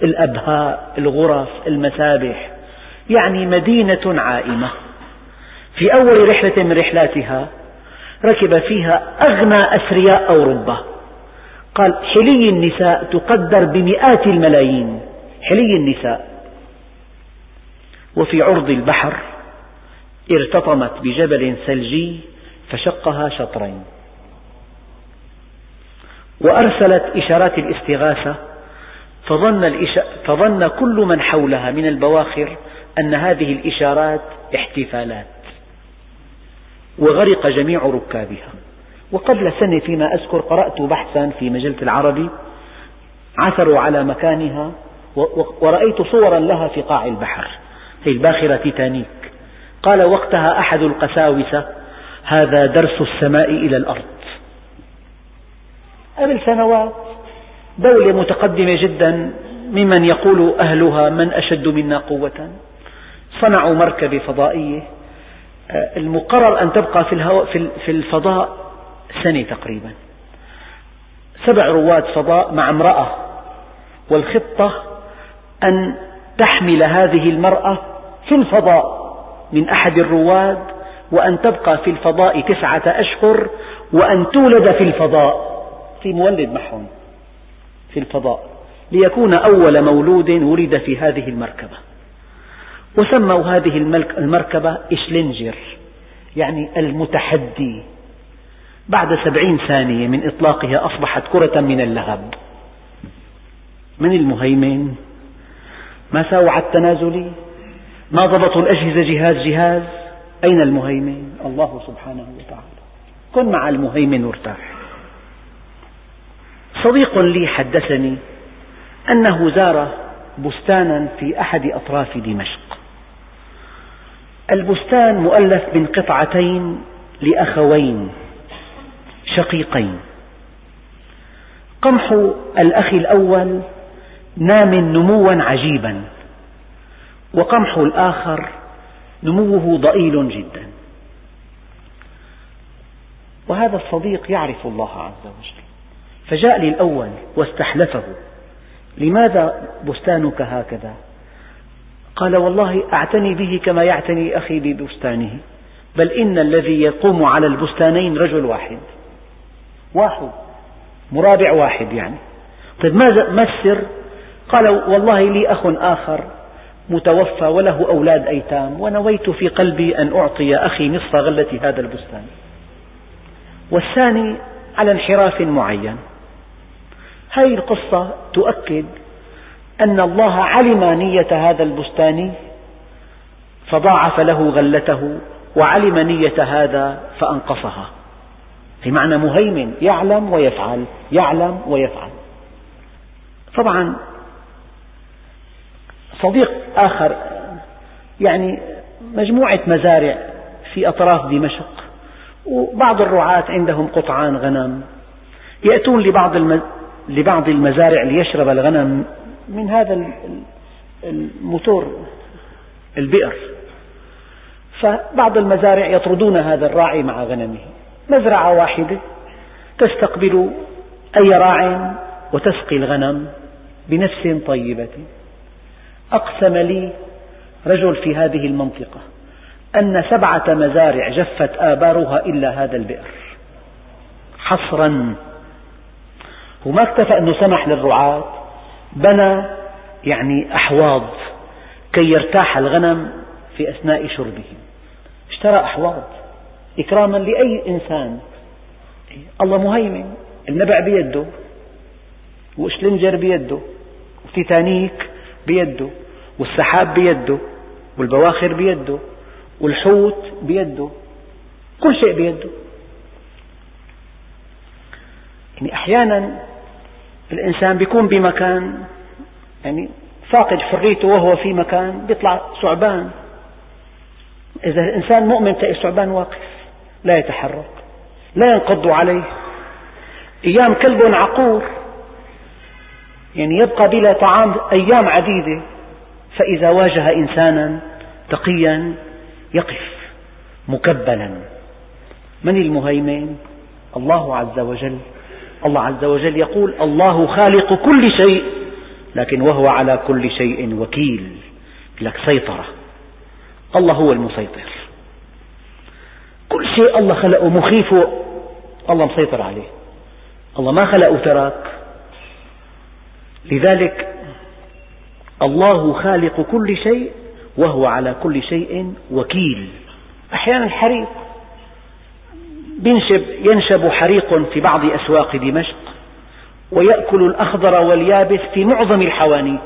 الأبهاء الغرف المسابح. يعني مدينة عائمة. في أول رحلة من رحلاتها ركب فيها أغنى أثرياء أوروبا. قال حلي النساء تقدر بمئات الملايين. حلي النساء. وفي عرض البحر ارتطمت بجبل ثلجي فشقها شطرين. وأرسلت إشارات الاستغاثة فظن, فظن كل من حولها من البواخر أن هذه الإشارات احتفالات. وغرق جميع ركابها. وقبل سنة فيما أذكر قرأت بحثا في مجلة العربي عثروا على مكانها ورأيت صورا لها في قاع البحر. هي الباخرة تيتانيك. قال وقتها أحد القساوسة هذا درس السماء إلى الأرض. قبل سنوات دولة متقدمة جدا ممن يقول أهلها من أشد منا قوة. صنعوا مركبة فضائية المقرر أن تبقى في, الهواء في الفضاء سنة تقريبا. سبع رواد فضاء مع امرأة والخطة أن تحمل هذه المرأة في الفضاء من أحد الرواد وأن تبقى في الفضاء تسعة أشهر وأن تولد في الفضاء. في مولد معهم في الفضاء ليكون أول مولود ولد في هذه المركبة. وسموا هذه المركبة إشلنجر يعني المتحدي. بعد سبعين ثانية من إطلاقها أصبحت كرة من اللهب. من المهيمن؟ ما ساوى على التنازلي ما ضبطوا الأجهزة جهاز جهاز؟ أين المهيمن؟ الله سبحانه وتعالى. كن مع المهيمن وارتاح. صديق لي حدثني أنه زار بستانا في أحد أطراف دمشق. البستان مؤلف من قطعتين لأخوين شقيقين. قمح الأخ الأول نام نموا عجيبا وقمح الآخر نموه ضئيل جدا. وهذا الصديق يعرف الله عز وجل. فجاء للأول واستحلفه لماذا بستانك هكذا؟ قال والله أعتني به كما يعتني أخي ببستانه. بل إن الذي يقوم على البستانين رجل واحد. واحد. مرابع واحد يعني. طيب ما السر؟ قال والله لي أخ آخر متوفى وله أولاد أيتام ونويت في قلبي أن أعطي أخي نصف غلة هذا البستان. والثاني على انحراف معين. هذه القصة تؤكد أن الله علم نية هذا البستاني فضاعف له غلته وعلم نية هذا فأنقصها. في معنى مهيمن يعلم ويفعل يعلم ويفعل. طبعا صديق آخر يعني مجموعة مزارع في أطراف دمشق وبعض الرعاة عندهم قطعان غنم يأتون لبعض لبعض المزارع ليشرب الغنم من هذا الموتور. البئر. فبعض المزارع يطردون هذا الراعي مع غنمه. مزرعة واحدة تستقبل أي راع وتسقي الغنم بنفس طيبة. أقسم لي رجل في هذه المنطقة أن سبعة مزارع جفت آبارها إلا هذا البئر. حصرا. وما اكتفى أنه سمح للرعاة بنى يعني أحواض كي يرتاح الغنم في أثناء شربهم اشترى أحواض إكراما لأي إنسان. الله مهيمن. النبع بيده. وإشلنجر بيده. وتيتانيك بيده. والسحاب بيده. والبواخر بيده. والحوت بيده. كل شيء بيده. يعني أحيانا الإنسان بيكون بمكان يعني فاقد حريته وهو في مكان بيطلع ثعبان إذا الإنسان مؤمن تلاقي الثعبان واقف لا يتحرك لا ينقض عليه. أيام كلب عقور يعني يبقى بلا طعام أيام عديدة فإذا واجه إنسانا تقيا يقف مكبلا. من المهيمن؟ الله عز وجل. الله عز وجل يقول الله خالق كل شيء لكن وهو على كل شيء وكيل لك سيطرة الله هو المسيطر. كل شيء الله خلقه مخيف الله مسيطر عليه. الله ما خلقه تراك. لذلك الله خالق كل شيء وهو على كل شيء وكيل. أحيانا حريق. ينشب, ينشب حريق في بعض أسواق دمشق ويأكل الأخضر واليابس في معظم الحوانيت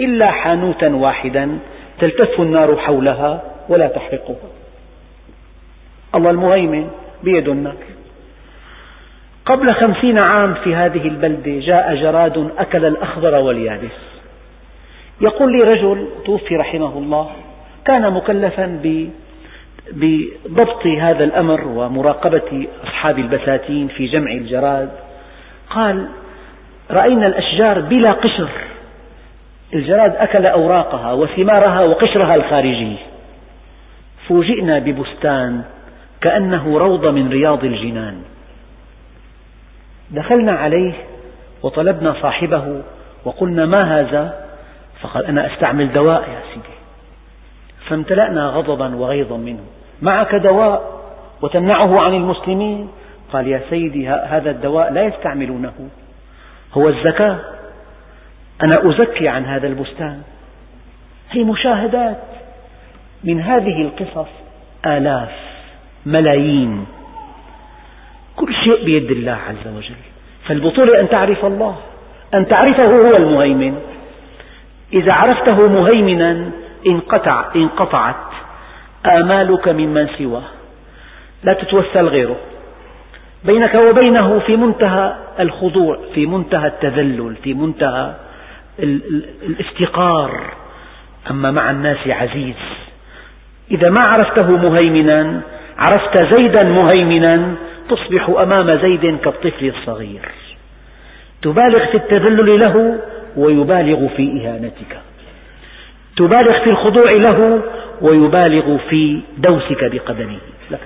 إلا حانوتا واحدا تلتف النار حولها ولا تحرقها الله المهيمن بيد النار. قبل خمسين عام في هذه البلدة جاء جراد أكل الأخضر واليابس. يقول لي رجل توفي رحمه الله كان مكلفا بضبط هذا الأمر ومراقبة أصحاب البساتين في جمع الجراد قال رأينا الأشجار بلا قشر الجراد أكل أوراقها وثمارها وقشرها الخارجي. فوجئنا ببستان كأنه روضة من رياض الجنان. دخلنا عليه وطلبنا صاحبه وقلنا ما هذا؟ فقال أنا أستعمل دواء يا سيدي. فامتلأنا غضبا وغيظا منه. معك دواء وتمنعه عن المسلمين؟ قال يا سيدي هذا الدواء لا يستعملونه. هو الزكاة. أنا أزكي عن هذا البستان. هي مشاهدات! من هذه القصص آلاف ملايين. كل شيء بيد الله عز وجل. فالبطولة أن تعرف الله أن تعرفه هو المهيمن. إذا عرفته مهيمنا انقطع انقطعت آمالك ممن سواه. لا تتوسل غيره. بينك وبينه في منتهى الخضوع في منتهى التذلل في منتهى الافتقار. أما مع الناس عزيز. إذا ما عرفته مهيمنا عرفت زيدا مهيمنا تصبح أمام زيد كالطفل الصغير. تبالغ في التذلل له ويبالغ في إهانتك. تبالغ في الخضوع له ويبالغ في دوسك بقدمه. لك.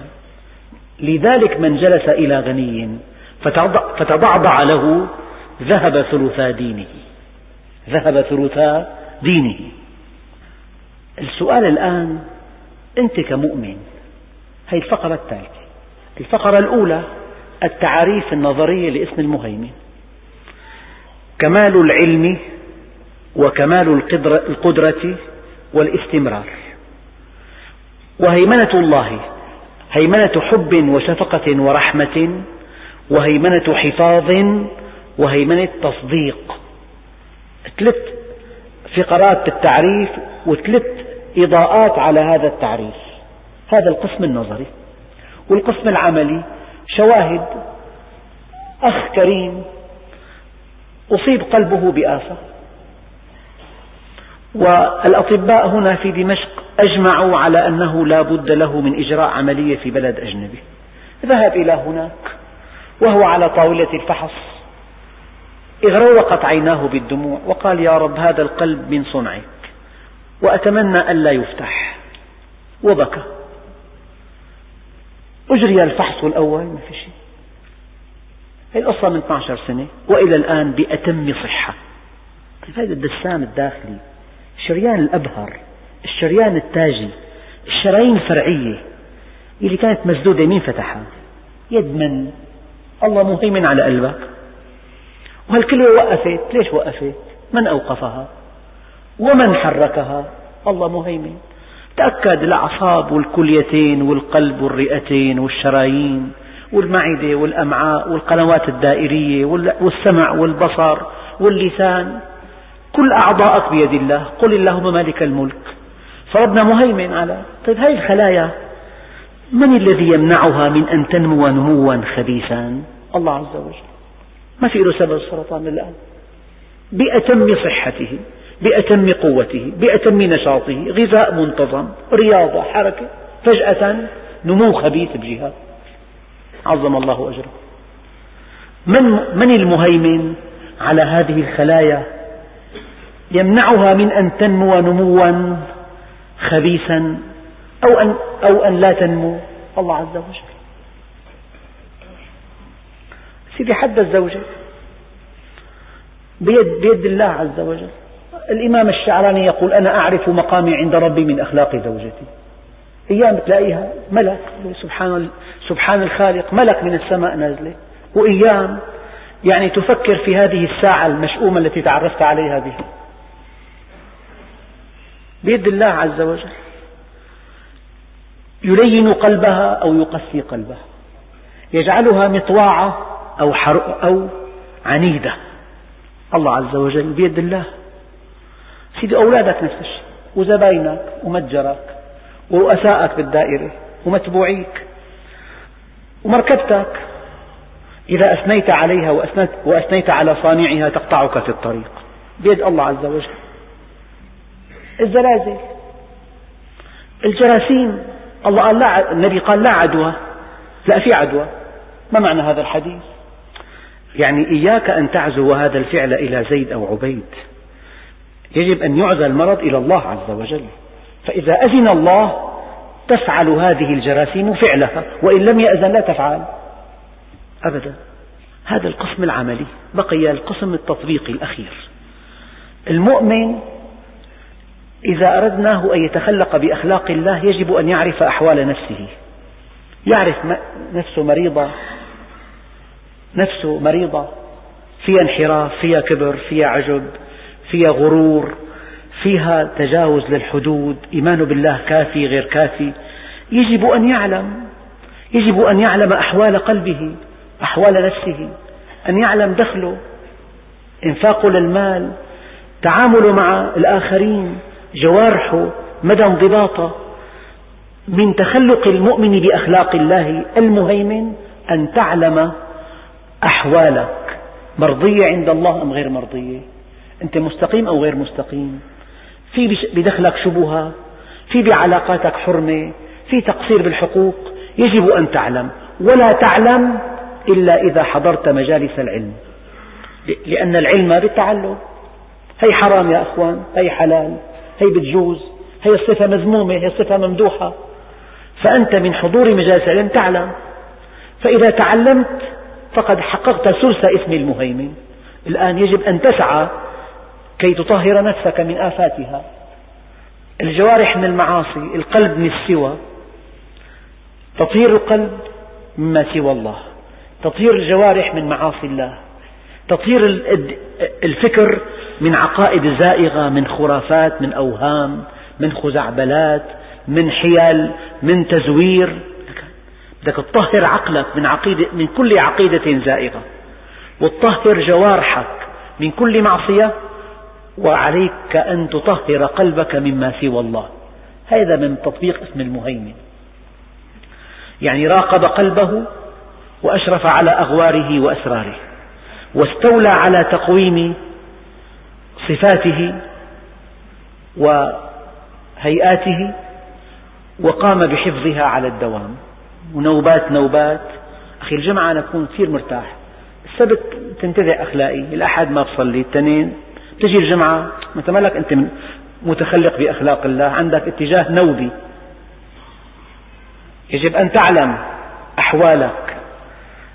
لذلك من جلس إلى غني فتضعضع له ذهب ثلثا دينه. ذهب ثلثا دينه. السؤال الآن أنت كمؤمن هذه الفقرة الثالثة. الفقرة الأولى التعاريف النظرية لاسم المهيمن. كمال العلم وكمال القدرة والاستمرار. وهيمنة الله هيمنة حب وشفقة ورحمة وهيمنة حفاظ وهيمنة تصديق. ثلاث فقرات التعريف وثلاث إضاءات على هذا التعريف. هذا القسم النظري والقسم العملي. شواهد. أخ كريم. أصيب قلبه بآفة. والأطباء هنا في دمشق أجمعوا على أنه لا بد له من إجراء عملية في بلد أجنبي. ذهب إلى هناك وهو على طاولة الفحص. اغرقت عيناه بالدموع وقال يا رب هذا القلب من صنعك وأتمنى ألا يفتح. وبكى. أجري الفحص الأول ما في شيء. هذه القصة من 12 سنة وإلى الآن بأتم صحة. هذا الدسام الداخلي الشريان الأبهر الشريان التاجي الشرايين الفرعية اللي كانت مسدودة مين فتحها؟ يد من؟ الله مهيمن على قلبك. وهالكلمة وقفت؟ ليش وقفت؟ من أوقفها؟ ومن حركها؟ الله مهيمن. تأكد الأعصاب والكليتين والقلب والرئتين والشرايين والمعدة والأمعاء والقنوات الدائرية والسمع والبصر واللسان. كل أعضاءك بيد الله. قل اللهم مالك الملك. فربنا مهيمن على. طيب هذه الخلايا من الذي يمنعها من أن تنمو نموا خبيثا؟ الله عز وجل. ما في له سبب السرطان الآن. بأتم صحته بأتم قوته بأتم نشاطه. غذاء منتظم رياضة حركة. فجأة نمو خبيث بجهة. عظم الله أجره. من, من المهيمن على هذه الخلايا؟ يمنعها من أن تنمو نموا خبيثا أو أن, أو أن لا تنمو. الله عز وجل. سيدي حد الزوجة؟ بيد, بيد الله عز وجل. الإمام الشعراني يقول أنا أعرف مقامي عند ربي من أخلاق زوجتي. أيام تلاقيها ملك. سبحان, سبحان الخالق. ملك من السماء نازلة. وأيام يعني تفكر في هذه الساعة المشؤومة التي تعرفت عليها بها. بيد الله عز وجل. يلين قلبها أو يقسي قلبها. يجعلها مطواعة أو, أو عنيدة. الله عز وجل بيد الله. سيدي أولادك نفس الشيء. وزباينك ومتجرك ورؤسائك بالدائرة ومتبوعيك ومركبتك. إذا أثنيت عليها وأثنيت, على صانعها تقطعك في الطريق. بيد الله عز وجل. الزلازل. الجراثيم. الله قال لا النبي قال لا عدوى. لا في عدوى. ما معنى هذا الحديث؟ يعني إياك أن تعزو هذا الفعل إلى زيد أو عبيد. يجب أن يعزى المرض إلى الله عز وجل. فإذا أذن الله تفعل هذه الجراثيم فعلها. وإن لم يأذن لا تفعل. أبدا. هذا القسم العملي. بقي القسم التطبيقي الأخير. المؤمن إذا أردناه أن يتخلق بأخلاق الله يجب أن يعرف أحوال نفسه. يعرف نفسه مريضة نفسه مريضة. فيها انحراف فيها كبر فيها عجب فيها غرور فيها تجاوز للحدود. إيمان بالله كافي غير كافي. يجب أن يعلم. يجب أن يعلم أحوال قلبه أحوال نفسه. أن يعلم دخله. إنفاقه للمال تعامله مع الآخرين. جوارحه مدى انضباطه من تخلق المؤمن بأخلاق الله المهيمن أن تعلم أحوالك. مرضية عند الله أم غير مرضية؟ أنت مستقيم أو غير مستقيم؟ في بدخلك شبهة؟ في بعلاقاتك حرمة؟ في تقصير بالحقوق؟ يجب أن تعلم. ولا تعلم إلا إذا حضرت مجالس العلم. لأن العلم بالتعلم. هي حرام يا أخوان هي حلال. هي بتجوز هي الصفة مذمومة هي الصفة ممدوحة. فأنت من حضور مجالس العلم تعلم. فإذا تعلمت فقد حققت ثلث اسم المهيمن. الآن يجب أن تسعى كي تطهر نفسك من آفاتها. الجوارح من المعاصي القلب من السوى. تطهير القلب مما سوى الله. تطهير الجوارح من معاصي الله. تطهير الفكر من عقائد زائغة من خرافات من أوهام من خزعبلات من حيل من تزوير. بدك تطهر عقلك من, عقيدة من كل عقيدة زائغة. وتطهر جوارحك من كل معصية. وعليك أن تطهر قلبك مما سوى الله. هذا من تطبيق اسم المهيمن. يعني راقب قلبه وأشرف على أغواره وأسراره. واستولى على تقويم صفاته وهيئاته وقام بحفظها على الدوام. ونوبات نوبات. أخي الجمعة أنا أكون كثير مرتاح. السبت تنتزع أخلاقي الأحد ما بصلي الاثنين تجي الجمعة أنت مالك أنت متخلق بأخلاق الله عندك اتجاه نوبي. يجب أن تعلم أحوالك.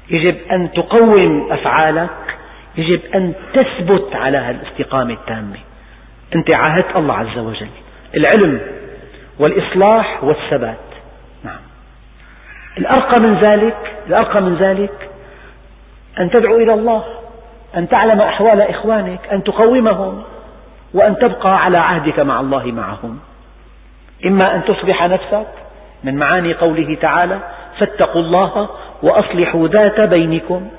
يجب أن تقوم أفعالك. يجب أن تثبت على الاستقامة التامة. أنت عاهدت الله عز وجل. العلم والإصلاح والثبات. نعم. الأرقى من ذلك الأرقى من ذلك أن تدعو إلى الله أن تعلم أحوال إخوانك أن تقومهم وأن تبقى على عهدك مع الله معهم. إما أن تصلح نفسك من معاني قوله تعالى فاتقوا الله وأصلحوا ذات بينكم.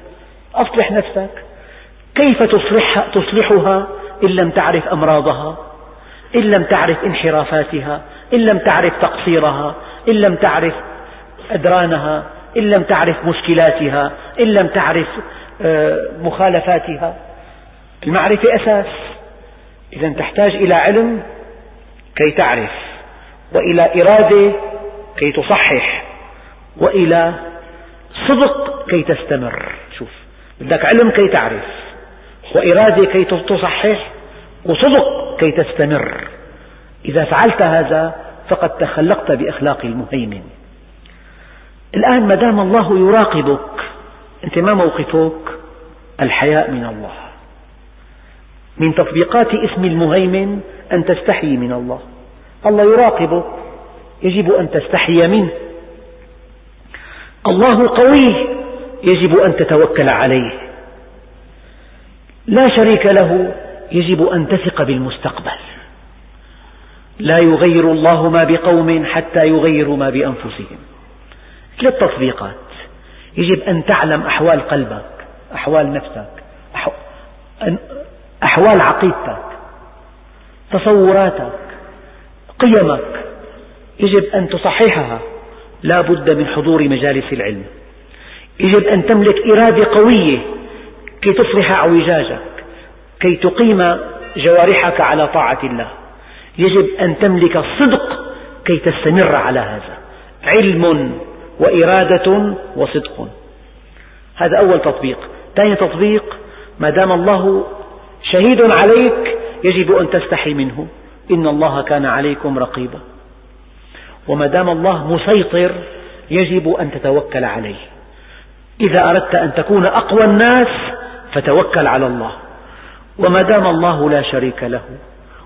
أصلح نفسك. كيف تصلحها, تصلحها إن لم تعرف أمراضها إن لم تعرف انحرافاتها إن لم تعرف تقصيرها إن لم تعرف أدرانها إن لم تعرف مشكلاتها إن لم تعرف آه، مخالفاتها. المعرفة أساس. إذا تحتاج إلى علم كي تعرف وإلى إرادة كي تصحح وإلى صدق كي تستمر. شوف بدك علم كي تعرف. وإرادة كي تصحح وصدق كي تستمر. إذا فعلت هذا فقد تخلقت بأخلاق المهيمن. الآن ما دام الله يراقبك أنت ما موقفك؟ الحياء من الله. من تطبيقات اسم المهيمن أن تستحي من الله. الله يراقبك يجب أن تستحي منه. الله قوي يجب أن تتوكل عليه. لا شريك له يجب أن تثق بالمستقبل. لا يغير الله ما بقوم حتى يغيروا ما بأنفسهم. ثلاث تطبيقات يجب أن تعلم أحوال قلبك أحوال نفسك أحوال عقيدتك تصوراتك قيمك. يجب أن تصححها. لا بد من حضور مجالس العلم. يجب أن تملك إرادة قوية. كي تصلح اعوجاجك كي تقيم جوارحك على طاعة الله. يجب أن تملك الصدق كي تستمر على هذا. علم وإرادة وصدق. هذا أول تطبيق. ثاني تطبيق ما دام الله شهيد عليك يجب أن تستحي منه. إن الله كان عليكم رقيبا. وما دام الله مسيطر يجب أن تتوكل عليه. إذا أردت أن تكون أقوى الناس فتوكل على الله. وما دام الله لا شريك له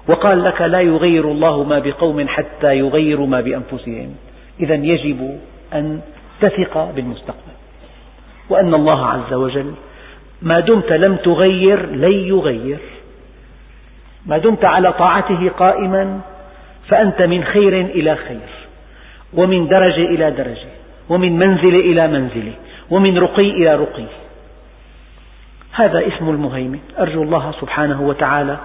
وقال لك لا يغير الله ما بقوم حتى يغيروا ما بأنفسهم. إذا يجب أن تثق بالمستقبل. وأن الله عز وجل ما دمت لم تغير لن يغير. ما دمت على طاعته قائما فأنت من خير إلى خير ومن درجة إلى درجة ومن منزلة إلى منزلة ومن رقي إلى رقي. هذا اسم المهيمن. أرجو الله سبحانه وتعالى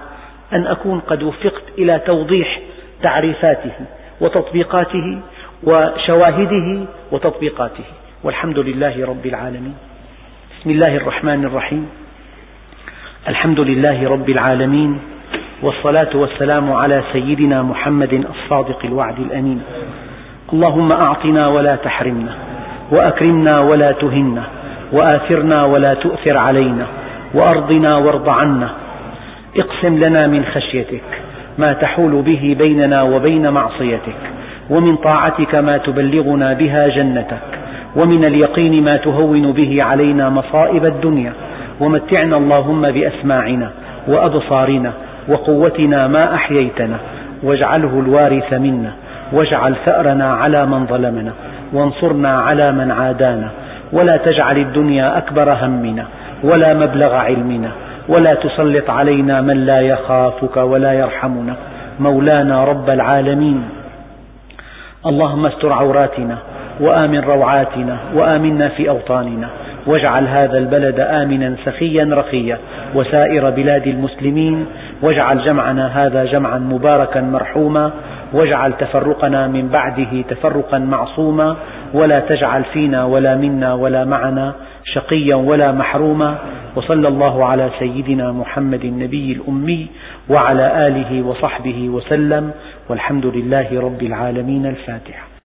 أن أكون قد وفقت إلى توضيح تعريفاته وتطبيقاته وشواهده وتطبيقاته. والحمد لله رب العالمين. بسم الله الرحمن الرحيم. الحمد لله رب العالمين. والصلاة والسلام على سيدنا محمد الصادق الوعد الأمين. اللهم أعطنا ولا تحرمنا وأكرمنا ولا تهنا وآثرنا ولا تؤثر علينا. وأرضنا وارض عنا. اقسم لنا من خشيتك ما تحول به بيننا وبين معصيتك ومن طاعتك ما تبلغنا بها جنتك ومن اليقين ما تهون به علينا مصائب الدنيا. ومتعنا اللهم بأسماعنا وأبصارنا وقوتنا ما أحييتنا. واجعله الوارث منا. واجعل ثأرنا على من ظلمنا. وانصرنا على من عادانا. ولا تجعل الدنيا أكبر همنا. ولا مبلغ علمنا ولا تسلط علينا من لا يخافك ولا يرحمنا. مولانا رب العالمين. اللهم استر عوراتنا وآمن روعاتنا وآمنا في أوطاننا. واجعل هذا البلد آمنا سخيا رخيا. وسائر بلاد المسلمين واجعل جمعنا هذا جمعا مباركا مرحوما. واجعل تفرقنا من بعده تفرقا معصوما. ولا تجعل فينا ولا منا ولا معنا شقيا ولا محروما وصلى الله على سيدنا محمد النبي الأمي وعلى آله وصحبه وسلم والحمد لله رب العالمين الفاتحة.